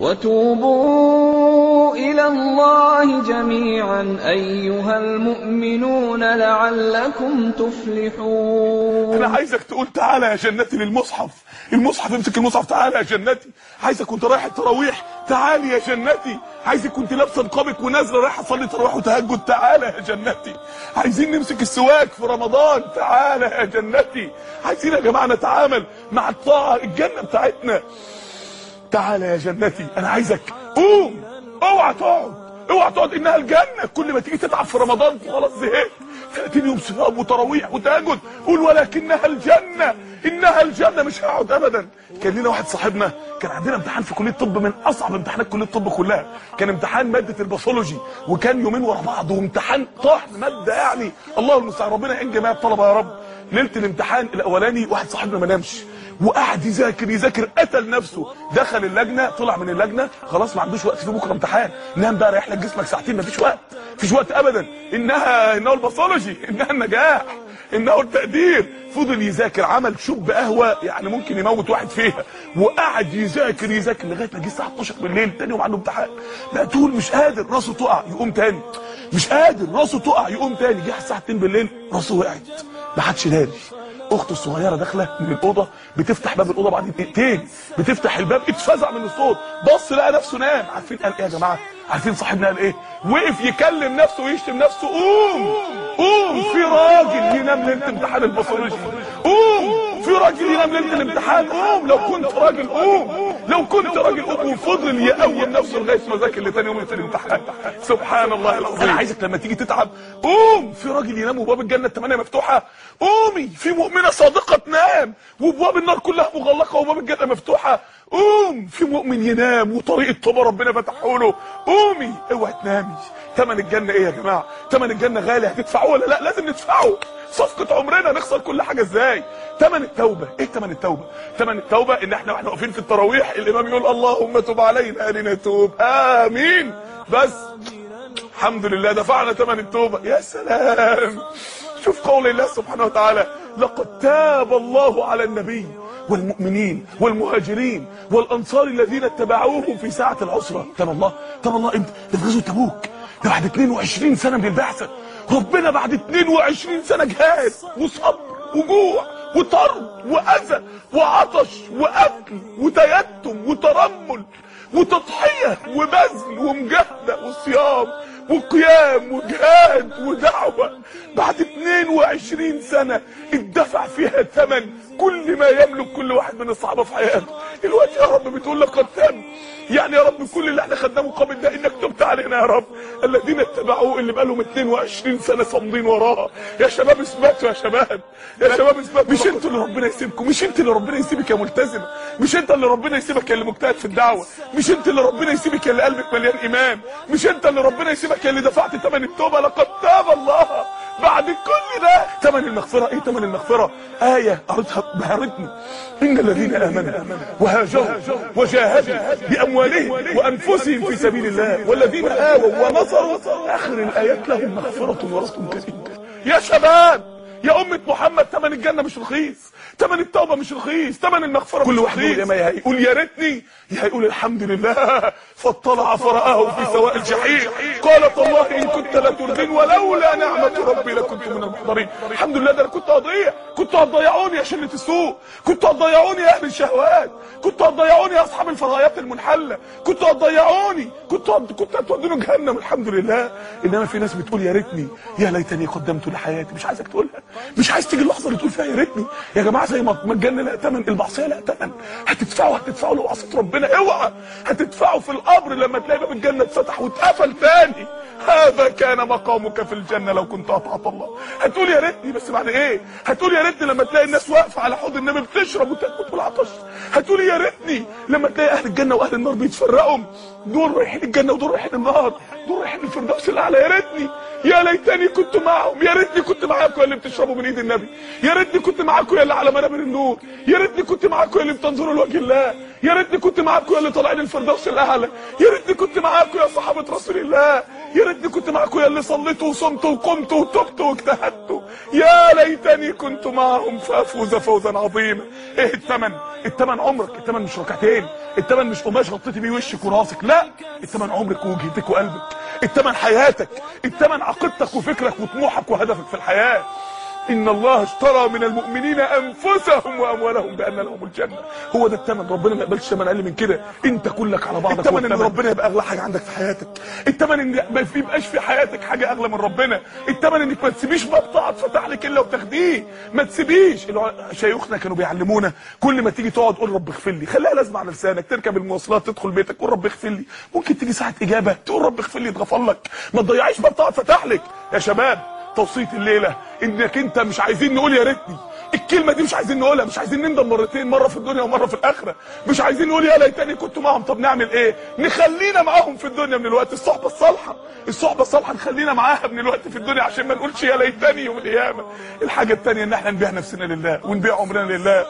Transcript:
وَتُوبُوا إِلَى اللَّهِ جَمِيعًا أَيُّهَا الْمُؤْمِنُونَ لَعَلَّكُمْ تُفْلِحُونَ. أنا عايزك تقول تعالى يا جنتي للمصحف. المصحف امسك المصحف تعالى يا جنتي. عايزك كنت رايح التراويح تعالي يا جنتي. عايزك كنت لابسة نقابك ونازلة رايحة اصلي تراويح وتهجد تعالى يا جنتي. عايزين نمسك السواك في رمضان تعالى يا جنتي. عايزين يا جماعة نتعامل مع الطاعة الجنة بتاعتنا. تعالى يا جنتي أنا عايزك. قوم اوعى تقعد اوعى تقعد إنها الجنة. كل ما تيجي تتعب في رمضان خلاص زهقت. 30 يوم صيام وتراويح وتهجد. قول ولكنها الجنة. إنها الجنة مش هقعد ابدا. كان لنا واحد صاحبنا كان عندنا امتحان في كلية الطب من أصعب امتحانات كلية الطب كلها. كان امتحان مادة الباثولوجي. وكان يومين ورا بعض وامتحان طحن مادة يعني. الله المستعان ربنا يعين جميع الطلبه يا رب. ليله الامتحان الأولاني واحد صاحبنا ما نامش. وقعد يذاكر يذاكر قتل نفسه. دخل اللجنة طلع من اللجنة خلاص ما عندوش وقت في بكرة امتحان. نام بقى ريح لك جسمك ساعتين ما فيش وقت. مفيش وقت ابدا. إنها انه الباثولوجي إنها النجاح انه التقدير. فضل يذاكر عمل شوب قهوة يعني ممكن يموت واحد فيها. وقعد يذاكر يذاكر لغاية ما جه الساعة 12 بالليل تاني يوم عنده امتحان. مقتول مش قادر راسه تقع يقوم تاني. مش قادر راسه تقع يقوم تاني. جه الساعة 2 بالليل راسه وقعت. ما حدش داري اخته الصغيره داخله من الاوضه بتفتح باب الاوضه بعد دقيقتين بتفتح الباب اتفزع من الصوت بص لقى نفسه نام. عارفين قال إيه يا جماعة؟ عارفين صاحبنا قال إيه؟ وقف يكلم نفسه ويشتم نفسه. قوم قوم في راجل ينام ليله امتحان في راجل ينام ليلة الامتحان قوم. لو كنت راجل قوم. لو كنت راجل قوم. وفضل يقوم نفسه لغاية ما ذاكر لتاني يوم الامتحان. سبحان الله العظيم. أنا عايزك لما تيجي تتعب قوم. في راجل ينام وباب الجنة الثمانيه مفتوحة. قومي. في مؤمنة صادقة تنام وابواب النار كلها مغلقة وباب الجنة مفتوحة. قوم. في مؤمن ينام وطريق التوبه ربنا فتحه له. قومي. اوعي تنامي. ثمن الجنة إيه يا جماعة؟ ثمن الجنة غالي. هتدفعوه ولا لا؟ لازم ندفعه. صفقة عمرنا نخسر كل حاجة إزاي؟ ثمن التوبة. إيه ثمن التوبة؟ ثمن التوبة إن إحنا وإحنا واقفين في التراويح الإمام يقول اللهم تب علينا لنتوب. آمين. بس. الحمد لله دفعنا ثمن التوبة. يا سلام. شوف قول الله سبحانه وتعالى لقد تاب الله على النبي والمؤمنين والمهاجرين والأنصار الذين اتبعوهم في ساعة العسرة. تاب الله؟ تاب الله إمتى؟ في غزوة تبوك. ده بعد 22 سنة من البعثة. ربنا بعد 22 سنة جهاد وصبر وجوع وطرد وأذى وعطش واكل وتيتم وترمل وتضحية وبذل ومجاهده وصيام. وقيام وجهاد ودعوة بعد 22 سنة اتدفع فيها ثمن كل ما يملك كل واحد من الصحابة في حياته. الوقت يا رب بتقول لقد تم يعني يا رب كل اللي إحنا خدناه مقابل ده انك تبت علينا يا رب. الذين اتبعوه اللي بقالهم 22 سنة صامدين وراه يا شباب اثبتوا يا شباب. يا شباب اثبتوا. مش أنتوا اللي ربنا يسيبكم. مش انت اللي ربنا يسيبك يا ملتزمه مش انت اللي ربنا يسيبك يا اللي مجتهد في الدعوة. مش انت اللي ربنا يسيبك يا اللي قلبك مليان إيمان. مش انت اللي ربنا يسيبك يا اللي دفعت ثمن التوبة لقد تاب الله. بعد كل ده ثمن المغفرة إيه ثمن المغفرة؟ آية قريتها بهرتني إن الذين آمنوا وهاجروا وجاهدوا بأموالهم وأنفسهم في سبيل الله والذين آووا ونصروا آخر الآيات لهم مغفرة ورزق كريم. يا شباب يا أمة محمد ثمن الجنة مش رخيص. ثمن التوبة مش رخيص ثمن المغفرة كل واحد يقول يا هيقول يا ريتني هيقول الحمد لله. فاطلع فرآه في سواء الجحيم. قال تالله إن كنت لتردين ولولا نعمة ربي لكنت من المحضرين. الحمد لله ده أنا كنت هضيع. كنتوا هتضيعوني يا شلة السوق كنتوا هتضيعوني يا أهل الشهوات. كنتوا هتضيعوني يا أصحاب الفضايات المنحلة. كنتوا هتضيعوني. كنتوا كنتوا هتودوني جهنم. الحمد لله. إنما في ناس بتقول يا ريتني. يا ليتني قدمت لحياتي. مش عايزك تقولها. مش عايز تيجي اللحظة اللي تقول فيها يا ريتني. يا زي ما الجنة لها ثمن المعصية لها ثمن هتدفعوا هتدفعوا لو عصيت ربنا. اوعى. هتدفعوا في القبر لما تلاقي باب الجنة اتفتح واتقفل تاني. هذا كان مقامك في الجنة لو كنت أطعت الله. هتقول يا ريتني بس بعد إيه؟ هتقول يا ريتني لما تلاقي الناس واقفة على حوض النبي بتشرب وتاكل بالعطش. هتقول يا ريتني لما تلاقي أهل الجنة وأهل النار بيتفرقوا. دول رايحين الجنة ودول رايحين النار. رايحين الفردوس الأعلى. يا ريتني يا ليتني كنت معهم. يا ريتني كنت معاكم يا اللي بتشربوا من إيد النبي. يا ريتني كنت معاكم يا اللي على منابر النور. يا ريتني كنت معاكم يا اللي بتنظروا لوجه الله. يا ريتني كنت معاكم يا اللي طالعين الفردوس الأعلى. يا ريتني كنت معاكم يا صحابة رسول الله. يا ريتني كنت معاكم يا اللي صليتوا وصمتوا وقمتوا وتبتوا واجتهدتوا. يا ليتني كنت معهم فأفوز فوزا عظيما. إيه الثمن الثمن عمرك. التمن مش ركعتين. التمن مش قماش غطيتي بيه وشك وراسك. لا التمن عمرك ووجهتك وقلبك. التمن حياتك التمن عقيدتك وفكرك وطموحك وهدفك في الحياة. إن الله اشترى من المؤمنين أنفسهم وأموالهم بأن لهم الجنة. هو ده الثمن ربنا ما يقبلش ثمن أقل من كده. انت كلك على بعضك الثمن ان ربنا يبقى أغلى حاجة عندك في حياتك. الثمن ان ما يبقاش في حياتك حاجة أغلى من ربنا. الثمن إنك ما تسيبيش باب طاعه فتح لك الا وتاخديه ما تسيبيش. شيوخنا كانوا بيعلمونا كل ما تيجي تقعد قول رب اغفر لي. خليها لازمة على لسانك. تركب المواصلات تدخل بيتك قول رب اغفر لي. ممكن تيجي ساعة إجابة تقول رب اغفر لي اتغفر لك. ما تضيعيش باب طاعه فتح لك. يا شباب توصيه الليلة. إنك أنت مش عايزين نقول يا ريتني. الكلمة دي مش عايزين نقولها. مش عايزين نندم مرتين مرة في الدنيا ومرة في الآخرة. مش عايزين نقول يا ليتني كنت معاهم طب نعمل إيه؟ نخلينا معاهم في الدنيا من الوقت. الصحبة الصالحة. الصحبة الصالحة نخلينا معاها من الوقت في الدنيا عشان ما نقولش يا ليتني يوم القيامة. الحاجة الثانية إن إحنا نبيع نفسنا لله ونبيع عمرنا لله.